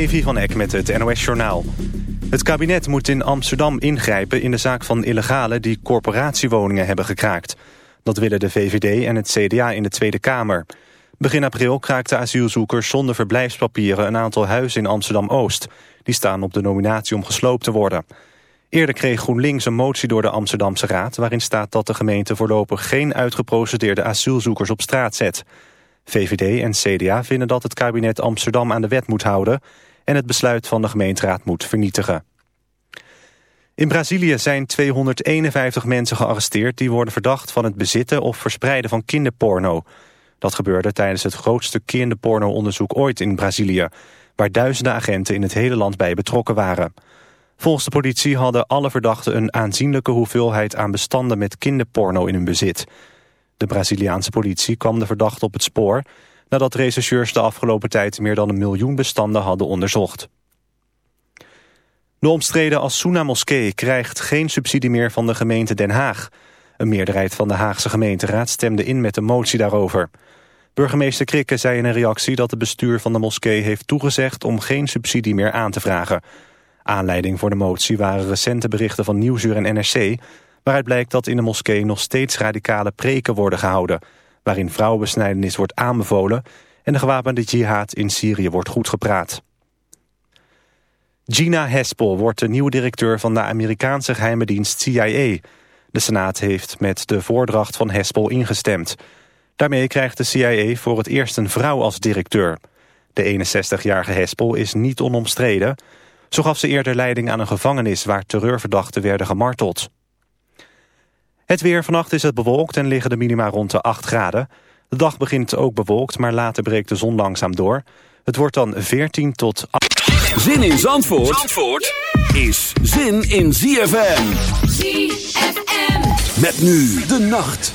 Evi van Eck met het NOS-journaal. Het kabinet moet in Amsterdam ingrijpen in de zaak van illegalen... die corporatiewoningen hebben gekraakt. Dat willen de VVD en het CDA in de Tweede Kamer. Begin april kraakten asielzoekers zonder verblijfspapieren... een aantal huizen in Amsterdam-Oost. Die staan op de nominatie om gesloopt te worden. Eerder kreeg GroenLinks een motie door de Amsterdamse Raad... waarin staat dat de gemeente voorlopig geen uitgeprocedeerde asielzoekers op straat zet... VVD en CDA vinden dat het kabinet Amsterdam aan de wet moet houden... en het besluit van de gemeenteraad moet vernietigen. In Brazilië zijn 251 mensen gearresteerd... die worden verdacht van het bezitten of verspreiden van kinderporno. Dat gebeurde tijdens het grootste kinderporno-onderzoek ooit in Brazilië... waar duizenden agenten in het hele land bij betrokken waren. Volgens de politie hadden alle verdachten een aanzienlijke hoeveelheid aan bestanden met kinderporno in hun bezit... De Braziliaanse politie kwam de verdachte op het spoor... nadat rechercheurs de afgelopen tijd meer dan een miljoen bestanden hadden onderzocht. De omstreden Asuna-moskee krijgt geen subsidie meer van de gemeente Den Haag. Een meerderheid van de Haagse gemeenteraad stemde in met een motie daarover. Burgemeester Krikke zei in een reactie dat het bestuur van de moskee heeft toegezegd om geen subsidie meer aan te vragen. Aanleiding voor de motie waren recente berichten van Nieuwsuur en NRC waaruit blijkt dat in de moskee nog steeds radicale preken worden gehouden, waarin vrouwenbesnijdenis wordt aanbevolen en de gewapende jihad in Syrië wordt goedgepraat. Gina Haspel wordt de nieuwe directeur van de Amerikaanse geheime dienst CIA. De Senaat heeft met de voordracht van Haspel ingestemd. Daarmee krijgt de CIA voor het eerst een vrouw als directeur. De 61-jarige Haspel is niet onomstreden. Zo gaf ze eerder leiding aan een gevangenis waar terreurverdachten werden gemarteld. Het weer vannacht is het bewolkt en liggen de minima rond de 8 graden. De dag begint ook bewolkt, maar later breekt de zon langzaam door. Het wordt dan 14 tot... Zin in Zandvoort, Zandvoort is zin in ZFM. ZFM. Met nu de nacht.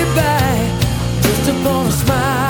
goodbye just upon a smile.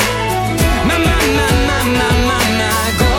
My, my, my, my, my. Go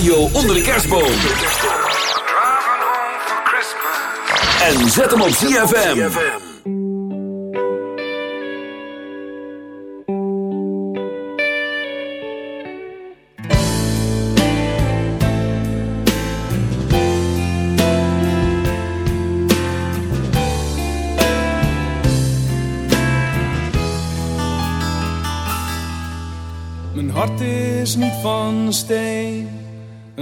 radio onder de kerstboom. En zet hem op ZFM. Mijn hart is niet van steen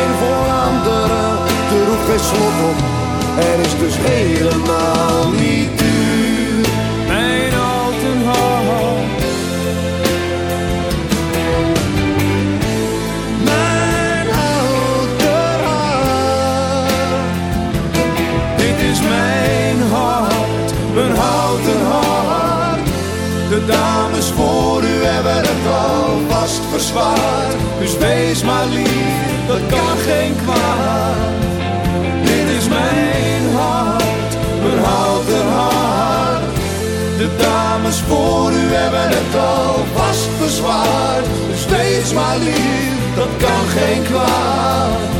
De zijn voor anderen, er hoeft geen slot op. Er is dus helemaal niet duur. Mijn houten hart. Mijn houten hart. Dit is mijn hart, mijn houten hart. De dames voor hebben het alvast verzwaard. Dus wees maar lief, geen kwaad. Dit is mijn hart, mijn houten hart. De dames voor u hebben het alvast verzwaard. Dus wees maar lief, dat kan geen kwaad.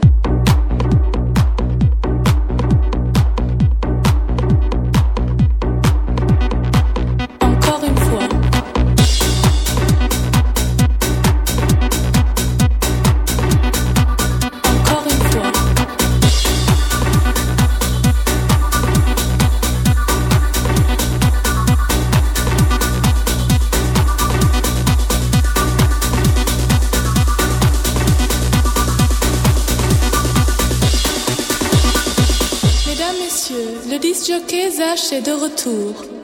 de retour.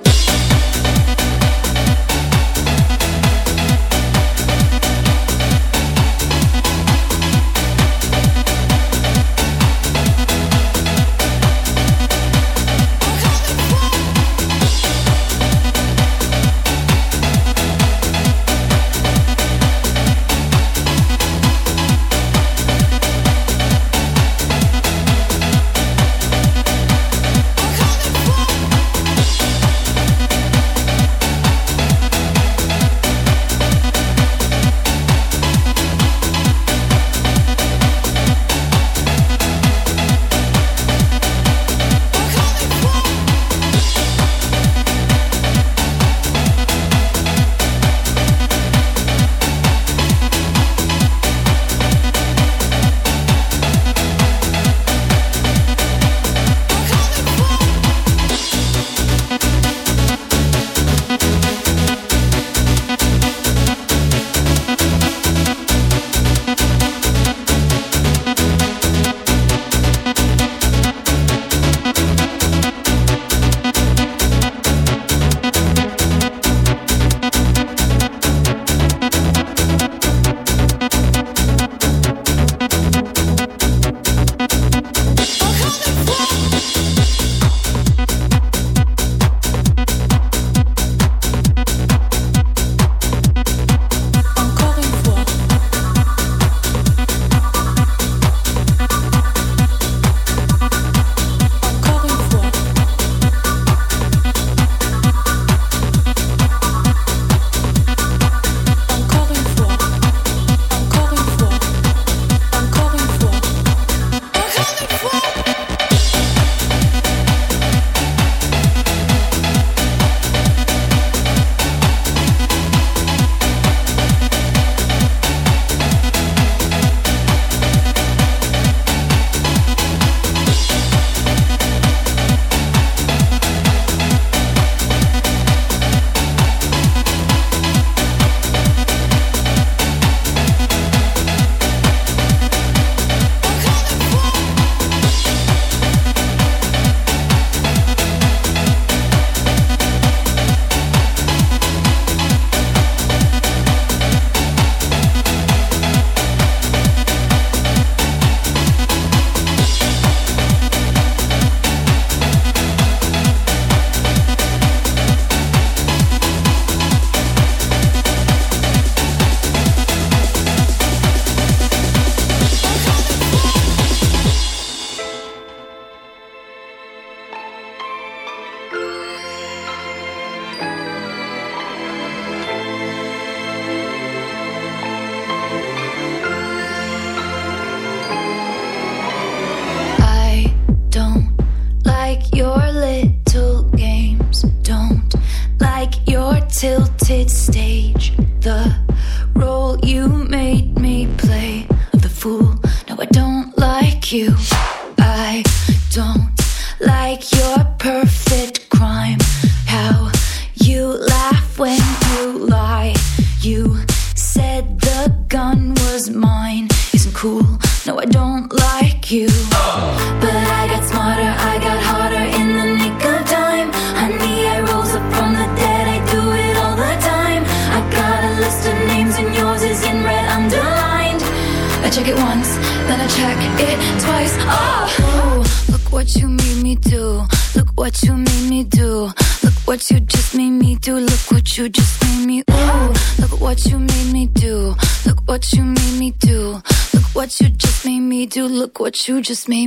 just made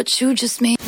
what you just made.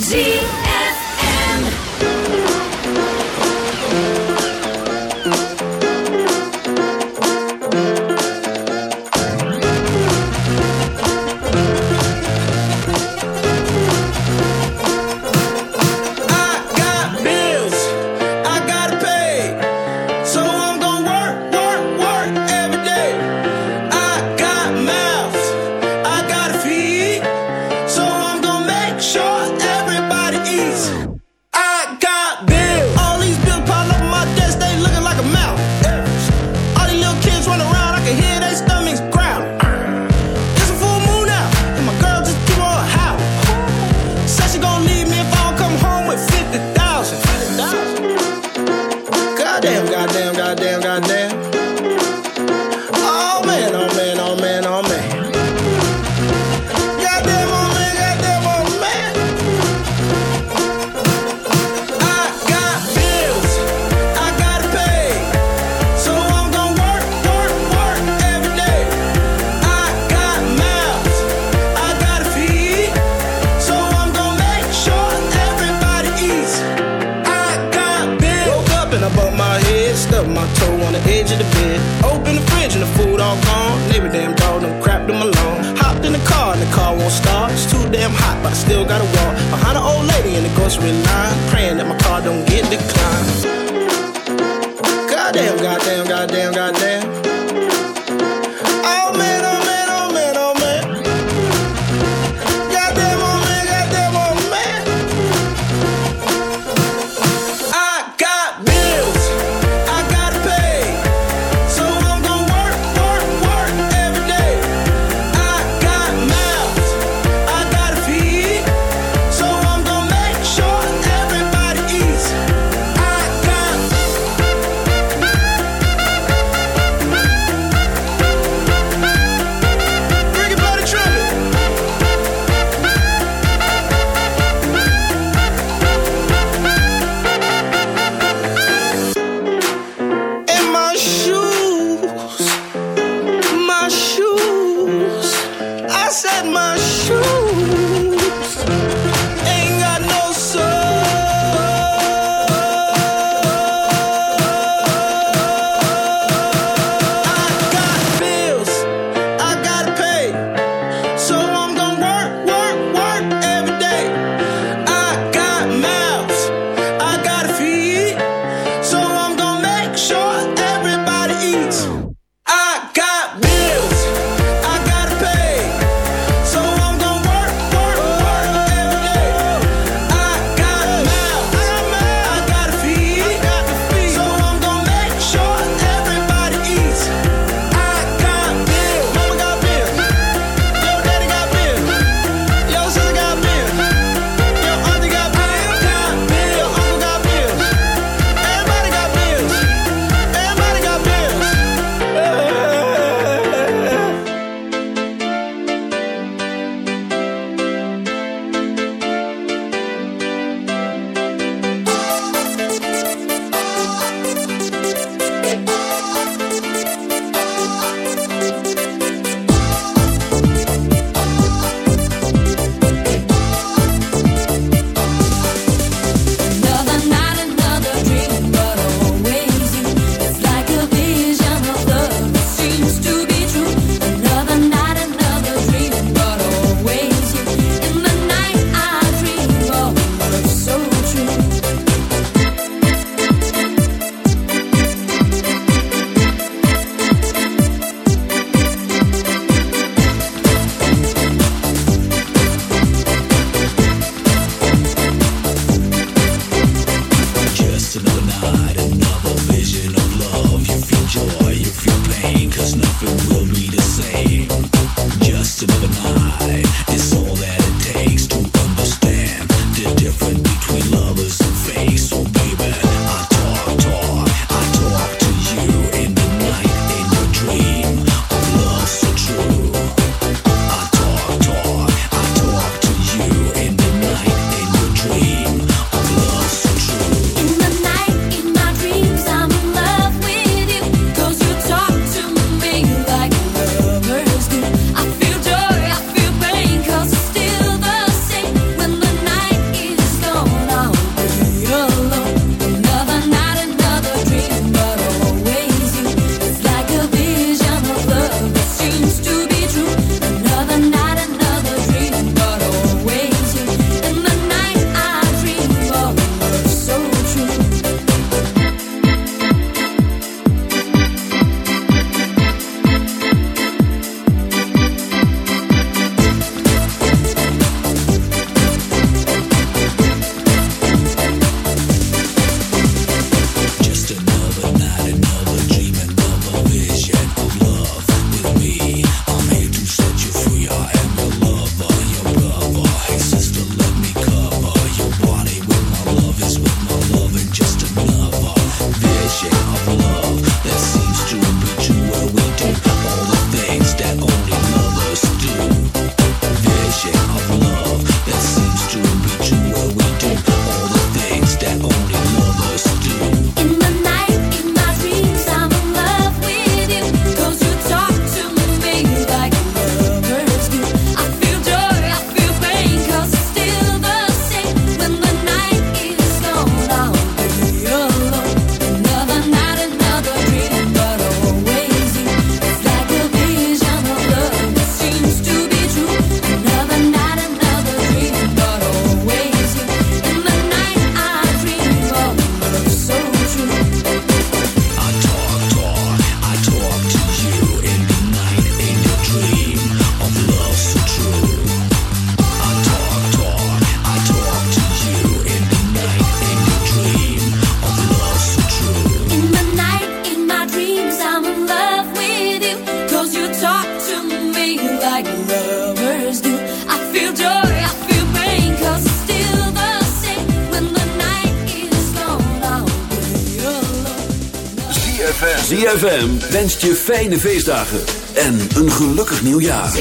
fijne feestdagen en een gelukkig nieuwjaar.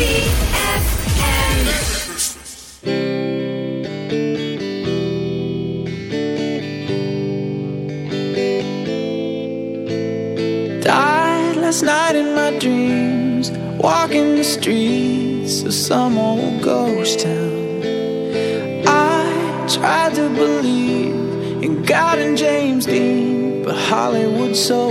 Died last night in my dreams, walking the streets of some old ghost town. I tried to believe in God and James Dean, but Hollywood so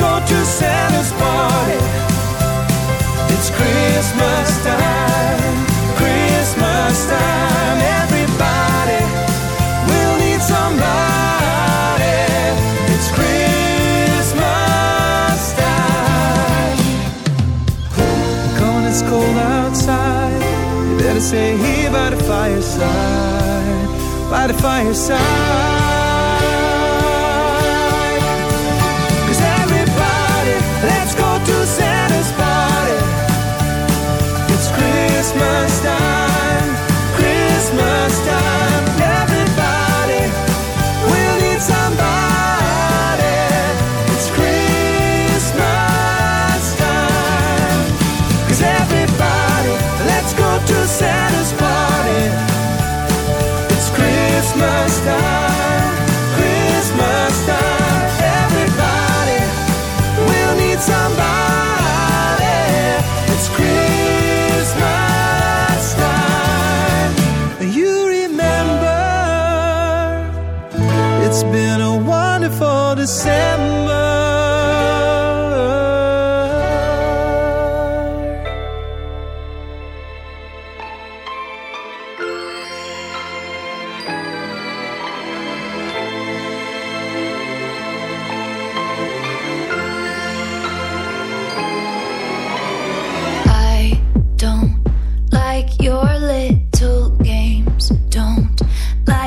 go to Santa's party. It's Christmas time, Christmas time. Everybody will need somebody. It's Christmas time. Gone, it's cold outside. You better stay here by the fireside, by the fireside.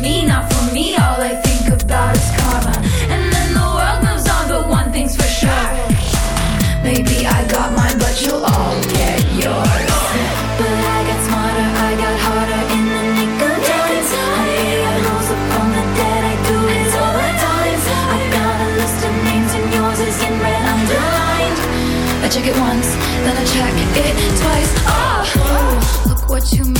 me, not for me. All I think about is karma. And then the world moves on, but one thing's for sure. Maybe I got mine, but you'll all get yours. But I got smarter, I got harder in the nick of time. I rose up from the dead, I do it all the time. I got a list of names, and yours is in red underlined. I check it once, then I check it twice. Oh, look what you made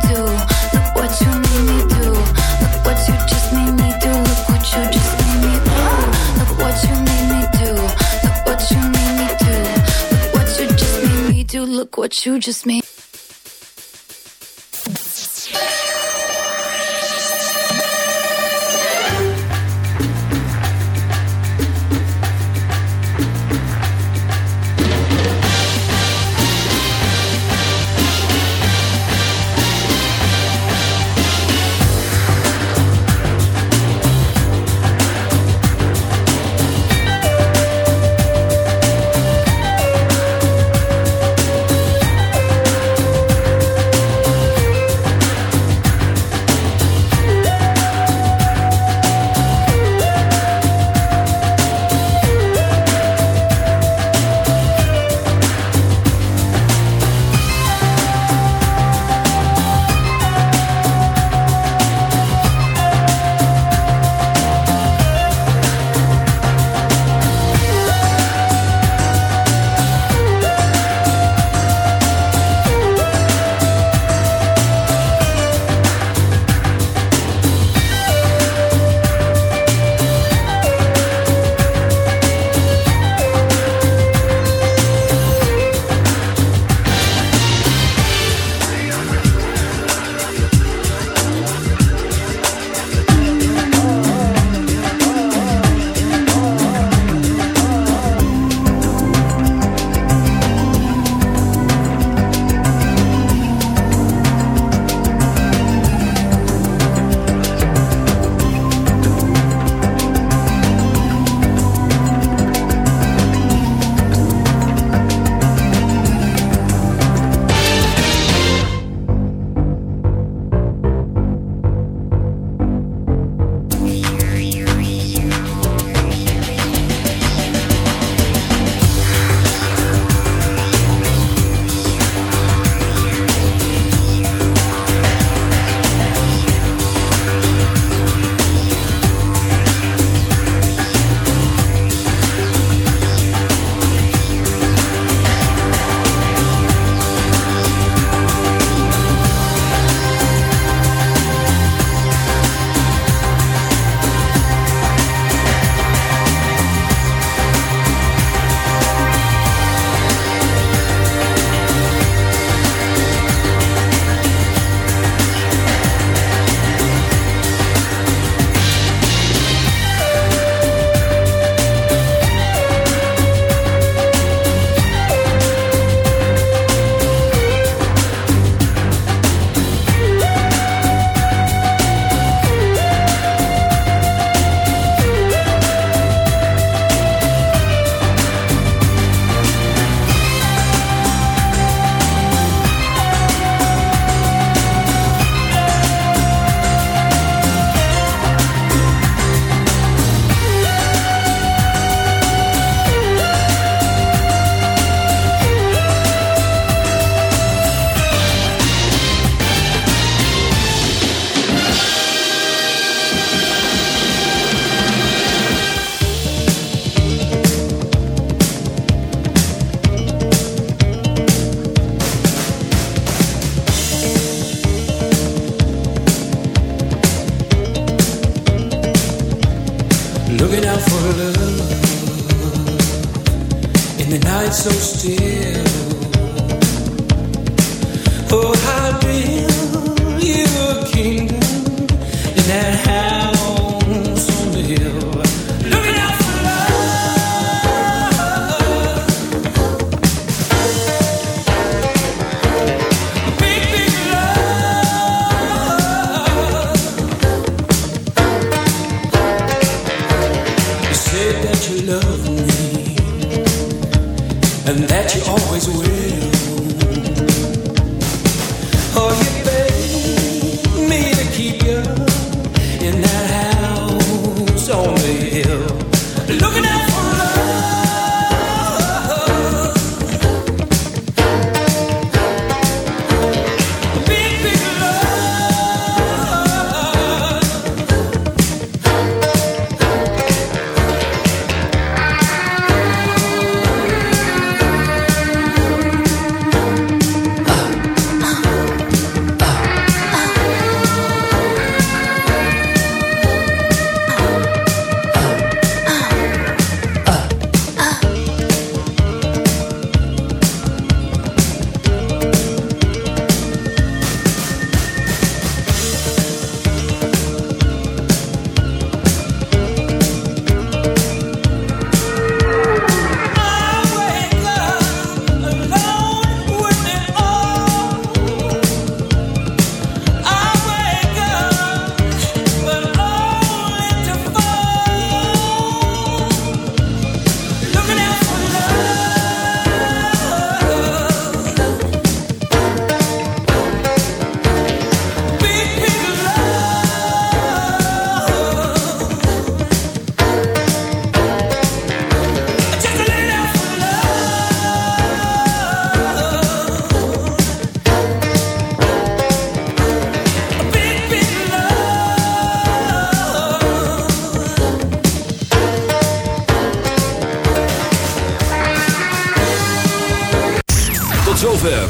do. What you just made. On me.